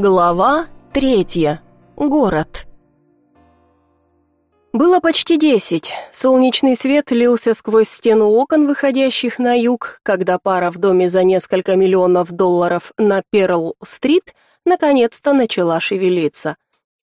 Глава третья. Город. Было почти десять. Солнечный свет лился сквозь стену окон, выходящих на юг, когда пара в доме за несколько миллионов долларов на Перл-стрит наконец-то начала шевелиться.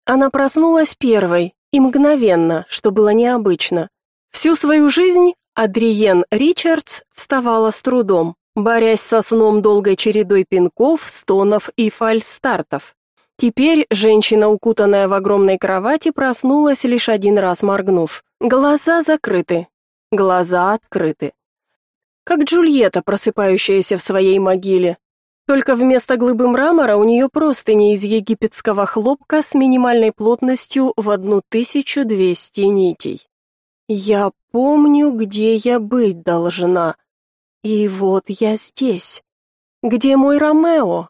Она проснулась первой и мгновенно, что было необычно. Всю свою жизнь Адриен Ричардс вставала с трудом, борясь со сном долгой чередой пинков, стонов и фальстартов. Теперь женщина, укутанная в огромной кровати, проснулась лишь один раз моргнув. Глаза закрыты, глаза открыты. Как Джульетта, просыпающаяся в своей могиле. Только вместо глыбы мрамора у нее простыни из египетского хлопка с минимальной плотностью в 1200 нитей. Я помню, где я быть должна. И вот я здесь. Где мой Ромео?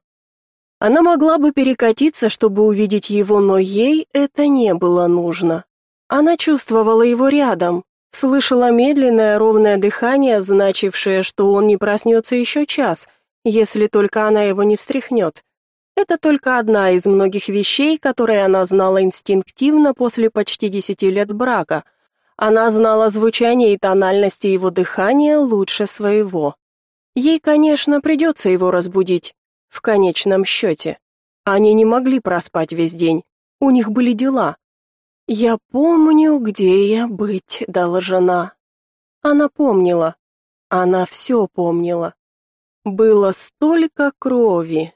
Она могла бы перекатиться, чтобы увидеть его, но ей это не было нужно. Она чувствовала его рядом, слышала медленное ровное дыхание, значившее, что он не проснется еще час, если только она его не встряхнет. Это только одна из многих вещей, которые она знала инстинктивно после почти десяти лет брака – она знала звучание и тональности его дыхания лучше своего. Ей, конечно, придется его разбудить, в конечном счете. Они не могли проспать весь день, у них были дела. «Я помню, где я быть должна». Она помнила, она все помнила. Было столько крови,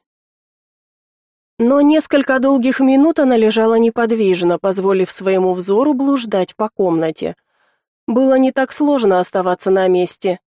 но несколько долгих минут она лежала неподвижно, позволив своему взору блуждать по комнате. Было не так сложно оставаться на месте.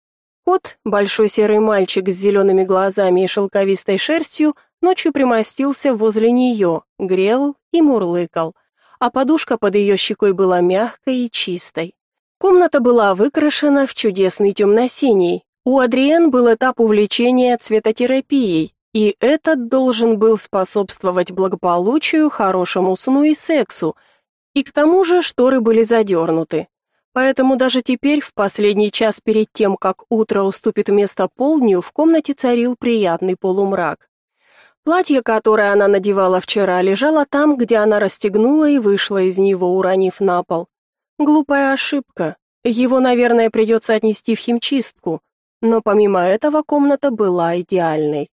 Кот, большой серый мальчик с зелеными глазами и шелковистой шерстью, ночью примостился возле нее, грел и мурлыкал, а подушка под ее щекой была мягкой и чистой. Комната была выкрашена в чудесный темно-синий. У Адриен был этап увлечения цветотерапией, и этот должен был способствовать благополучию, хорошему сну и сексу. И к тому же шторы были задернуты. Поэтому даже теперь, в последний час перед тем, как утро уступит место полдню, в комнате царил приятный полумрак. Платье, которое она надевала вчера, лежало там, где она расстегнула и вышла из него, уронив на пол. Глупая ошибка. Его, наверное, придется отнести в химчистку. Но помимо этого комната была идеальной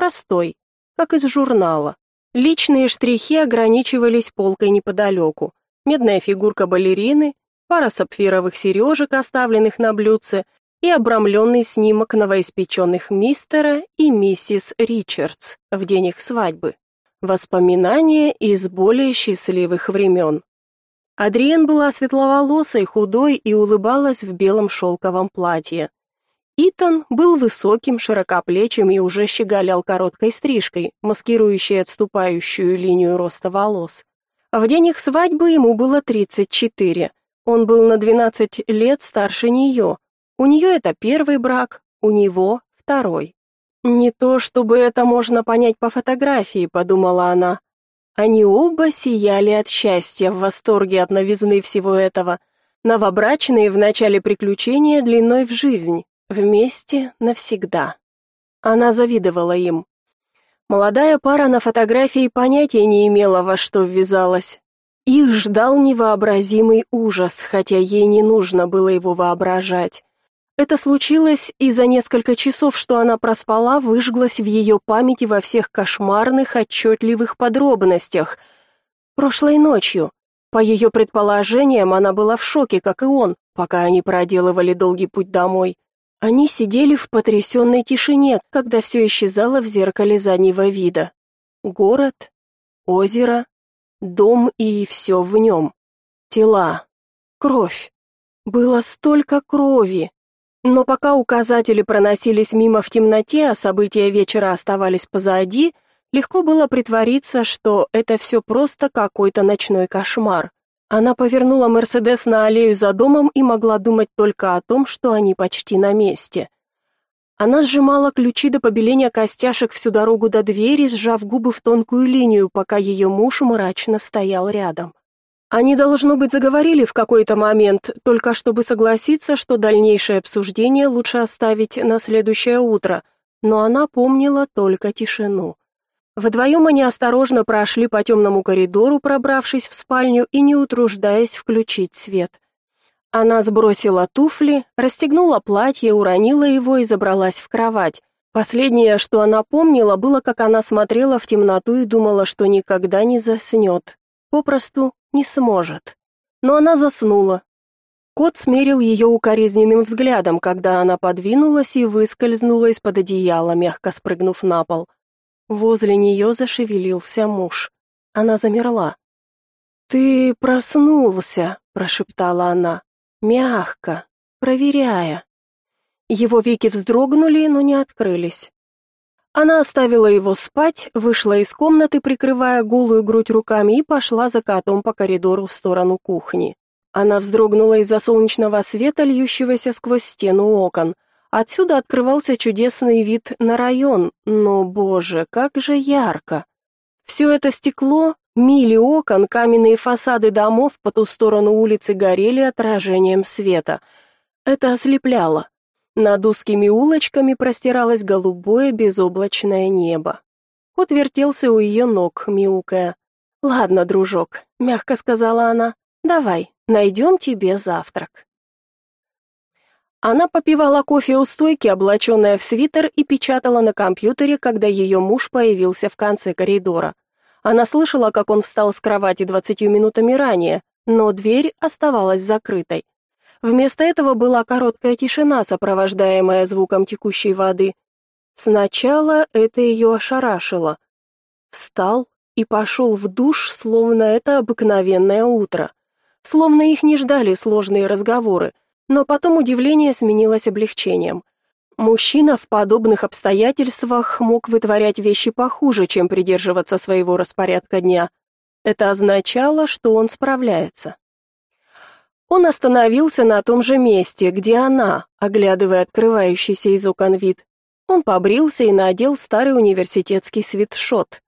простой, как из журнала. Личные штрихи ограничивались полкой неподалеку. Медная фигурка балерины, пара сапфировых сережек, оставленных на блюдце, и обрамленный снимок новоиспеченных мистера и миссис Ричардс в день их свадьбы. Воспоминания из более счастливых времен. Адриен была светловолосой, худой и улыбалась в белом шелковом платье. Итан был высоким, широкоплечим и уже щеголял короткой стрижкой, маскирующей отступающую линию роста волос. В день их свадьбы ему было 34. Он был на 12 лет старше нее. У нее это первый брак, у него второй. Не то, чтобы это можно понять по фотографии, подумала она. Они оба сияли от счастья, в восторге от новизны всего этого. Новобрачные в начале приключения длиной в жизнь. Вместе навсегда. Она завидовала им. Молодая пара на фотографии понятия не имела, во что ввязалась. Их ждал невообразимый ужас, хотя ей не нужно было его воображать. Это случилось, и за несколько часов, что она проспала, выжглось в ее памяти во всех кошмарных, отчетливых подробностях. Прошлой ночью. По ее предположениям, она была в шоке, как и он, пока они проделывали долгий путь домой. Они сидели в потрясенной тишине, когда все исчезало в зеркале заднего вида. Город, озеро, дом и все в нем. Тела, кровь. Было столько крови. Но пока указатели проносились мимо в темноте, а события вечера оставались позади, легко было притвориться, что это все просто какой-то ночной кошмар. Она повернула Мерседес на аллею за домом и могла думать только о том, что они почти на месте. Она сжимала ключи до побеления костяшек всю дорогу до двери, сжав губы в тонкую линию, пока ее муж мрачно стоял рядом. Они, должно быть, заговорили в какой-то момент, только чтобы согласиться, что дальнейшее обсуждение лучше оставить на следующее утро, но она помнила только тишину. Вдвоем они осторожно прошли по темному коридору, пробравшись в спальню и не утруждаясь включить свет. Она сбросила туфли, расстегнула платье, уронила его и забралась в кровать. Последнее, что она помнила, было, как она смотрела в темноту и думала, что никогда не заснет. Попросту не сможет. Но она заснула. Кот смерил ее укоризненным взглядом, когда она подвинулась и выскользнула из-под одеяла, мягко спрыгнув на пол. Возле нее зашевелился муж. Она замерла. «Ты проснулся», — прошептала она мягко, проверяя. Его веки вздрогнули, но не открылись. Она оставила его спать, вышла из комнаты, прикрывая голую грудь руками, и пошла за котом по коридору в сторону кухни. Она вздрогнула из-за солнечного света, льющегося сквозь стену окон. Отсюда открывался чудесный вид на район, но, боже, как же ярко! Все это стекло Мили окон, каменные фасады домов по ту сторону улицы горели отражением света. Это ослепляло. Над узкими улочками простиралось голубое безоблачное небо. Кот вертелся у ее ног, мяукая. «Ладно, дружок», — мягко сказала она, — «давай, найдем тебе завтрак». Она попивала кофе у стойки, облаченная в свитер, и печатала на компьютере, когда ее муж появился в конце коридора. Она слышала, как он встал с кровати двадцатью минутами ранее, но дверь оставалась закрытой. Вместо этого была короткая тишина, сопровождаемая звуком текущей воды. Сначала это ее ошарашило. Встал и пошел в душ, словно это обыкновенное утро. Словно их не ждали сложные разговоры, но потом удивление сменилось облегчением. Мужчина в подобных обстоятельствах мог вытворять вещи похуже, чем придерживаться своего распорядка дня. Это означало, что он справляется. Он остановился на том же месте, где она, оглядывая открывающийся из окон вид. Он побрился и надел старый университетский свитшот.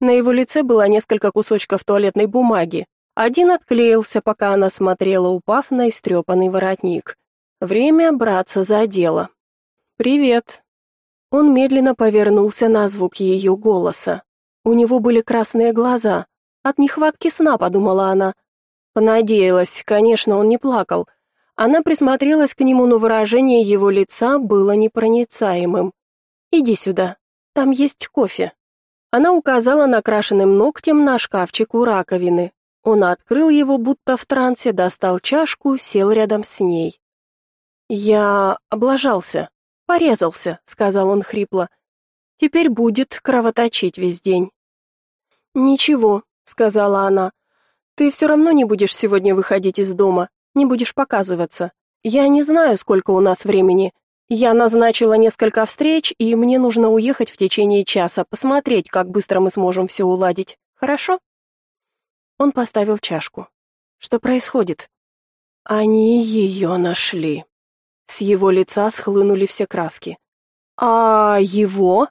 На его лице было несколько кусочков туалетной бумаги. Один отклеился, пока она смотрела, упав на истрепанный воротник. Время браться за дело. «Привет». Он медленно повернулся на звук ее голоса. У него были красные глаза. От нехватки сна, подумала она. Понадеялась, конечно, он не плакал. Она присмотрелась к нему, но выражение его лица было непроницаемым. «Иди сюда, там есть кофе». Она указала накрашенным ногтем на шкафчик у раковины. Он открыл его, будто в трансе, достал чашку, сел рядом с ней. «Я облажался», «Порезался», — сказал он хрипло. «Теперь будет кровоточить весь день». «Ничего», — сказала она. «Ты все равно не будешь сегодня выходить из дома, не будешь показываться. Я не знаю, сколько у нас времени. Я назначила несколько встреч, и мне нужно уехать в течение часа, посмотреть, как быстро мы сможем все уладить. Хорошо?» Он поставил чашку. «Что происходит?» «Они ее нашли». С его лица схлынули все краски. «А его?»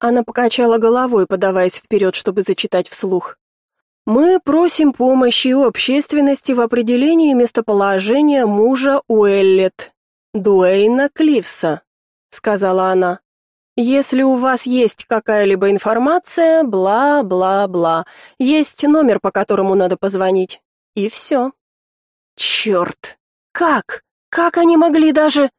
Она покачала головой, подаваясь вперед, чтобы зачитать вслух. «Мы просим помощи общественности в определении местоположения мужа Уэллет, Дуэйна Клифса», — сказала она. «Если у вас есть какая-либо информация, бла-бла-бла, есть номер, по которому надо позвонить, и все». «Черт! Как?» Как они могли даже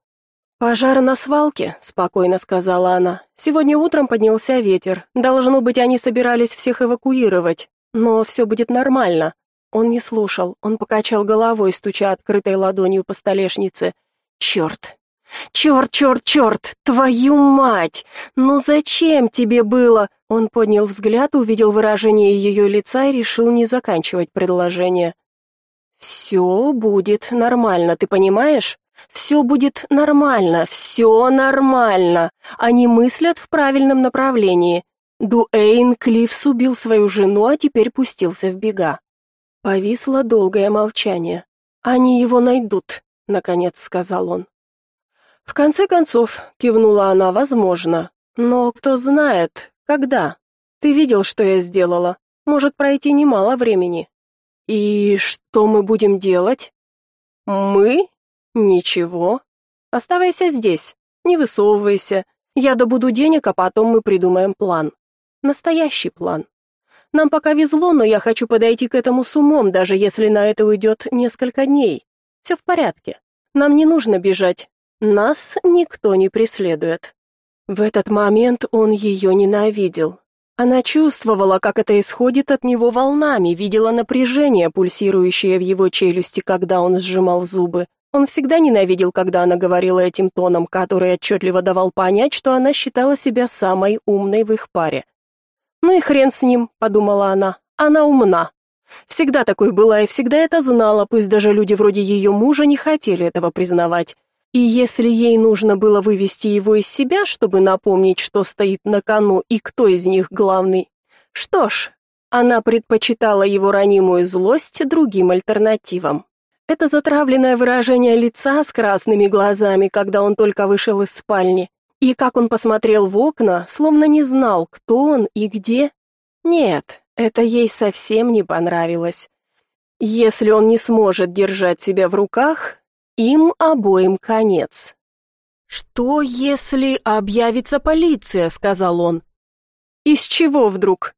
Пожар на свалке, спокойно сказала она. Сегодня утром поднялся ветер. Должно быть, они собирались всех эвакуировать. Но все будет нормально. Он не слушал. Он покачал головой, стуча открытой ладонью по столешнице. Черт! Черт, черт, черт! Твою мать! Ну зачем тебе было? Он поднял взгляд, увидел выражение ее лица и решил не заканчивать предложение. «Все будет нормально, ты понимаешь? Все будет нормально, все нормально. Они мыслят в правильном направлении. Дуэйн Клифс убил свою жену, а теперь пустился в бега». Повисло долгое молчание. «Они его найдут», — наконец сказал он. «В конце концов», — кивнула она, — «возможно. Но кто знает, когда? Ты видел, что я сделала? Может пройти немало времени». «И что мы будем делать?» «Мы? Ничего. Оставайся здесь, не высовывайся. Я добуду денег, а потом мы придумаем план». Настоящий план. Нам пока везло, но я хочу подойти к этому с умом, даже если на это уйдет несколько дней. Все в порядке. Нам не нужно бежать. Нас никто не преследует. В этот момент он ее ненавидел. Она чувствовала, как это исходит от него волнами, видела напряжение, пульсирующее в его челюсти, когда он сжимал зубы. Он всегда ненавидел, когда она говорила этим тоном, который отчетливо давал понять, что она считала себя самой умной в их паре. «Ну и хрен с ним», — подумала она, — «она умна». Всегда такой была и всегда это знала, пусть даже люди вроде ее мужа не хотели этого признавать. И если ей нужно было вывести его из себя, чтобы напомнить, что стоит на кону и кто из них главный, что ж, она предпочитала его ранимую злость другим альтернативам. Это затравленное выражение лица с красными глазами, когда он только вышел из спальни, и как он посмотрел в окна, словно не знал, кто он и где. Нет, это ей совсем не понравилось. Если он не сможет держать себя в руках, им обоим конец. Что если объявится полиция, сказал он. Из чего вдруг?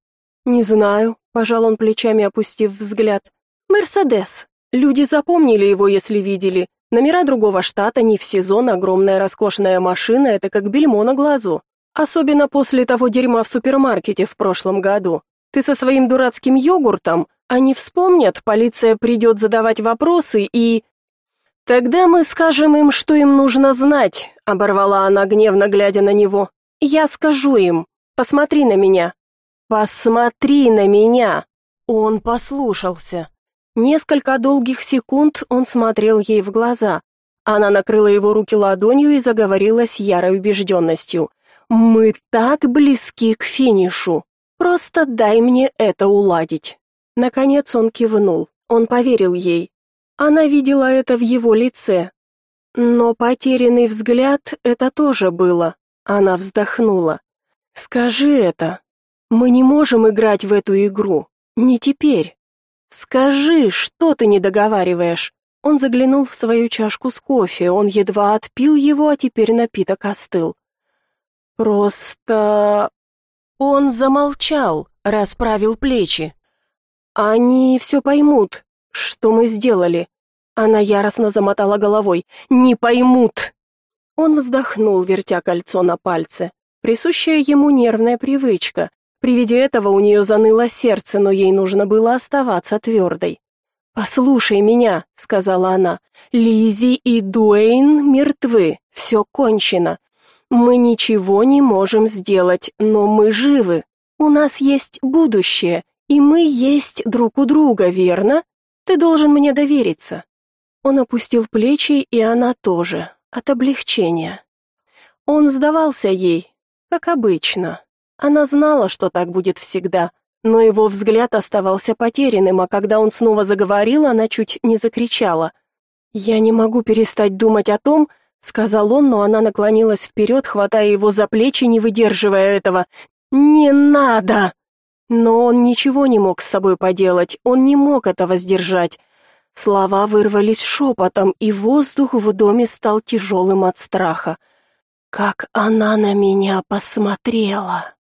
Не знаю, пожал он плечами, опустив взгляд. Мерседес. Люди запомнили его, если видели. Номера другого штата не в сезон, огромная роскошная машина это как бельмо на глазу. Особенно после того дерьма в супермаркете в прошлом году. Ты со своим дурацким йогуртом, они вспомнят, полиция придет задавать вопросы и Тогда мы скажем им, что им нужно знать, оборвала она гневно глядя на него. Я скажу им. Посмотри на меня. Посмотри на меня. Он послушался. Несколько долгих секунд он смотрел ей в глаза. Она накрыла его руки ладонью и заговорила с ярой убежденностью. «Мы так близки к финишу. Просто дай мне это уладить». Наконец он кивнул. Он поверил ей. Она видела это в его лице. Но потерянный взгляд это тоже было. Она вздохнула. Скажи это. Мы не можем играть в эту игру. Не теперь. Скажи, что ты не договариваешь? Он заглянул в свою чашку с кофе. Он едва отпил его, а теперь напиток остыл. Просто он замолчал, расправил плечи. Они все поймут, что мы сделали. Она яростно замотала головой. Не поймут. Он вздохнул, вертя кольцо на пальце. Присущая ему нервная привычка. При виде этого у нее заныло сердце, но ей нужно было оставаться твердой. «Послушай меня», — сказала она. Лизи и Дуэйн мертвы. Все кончено. Мы ничего не можем сделать, но мы живы. У нас есть будущее, и мы есть друг у друга, верно? Ты должен мне довериться. Он опустил плечи, и она тоже, от облегчения. Он сдавался ей, как обычно. Она знала, что так будет всегда, но его взгляд оставался потерянным, а когда он снова заговорил, она чуть не закричала. «Я не могу перестать думать о том», — сказал он, но она наклонилась вперед, хватая его за плечи, не выдерживая этого. «Не надо!» Но он ничего не мог с собой поделать, он не мог этого сдержать. Слова вырвались шепотом, и воздух в доме стал тяжелым от страха. Как она на меня посмотрела!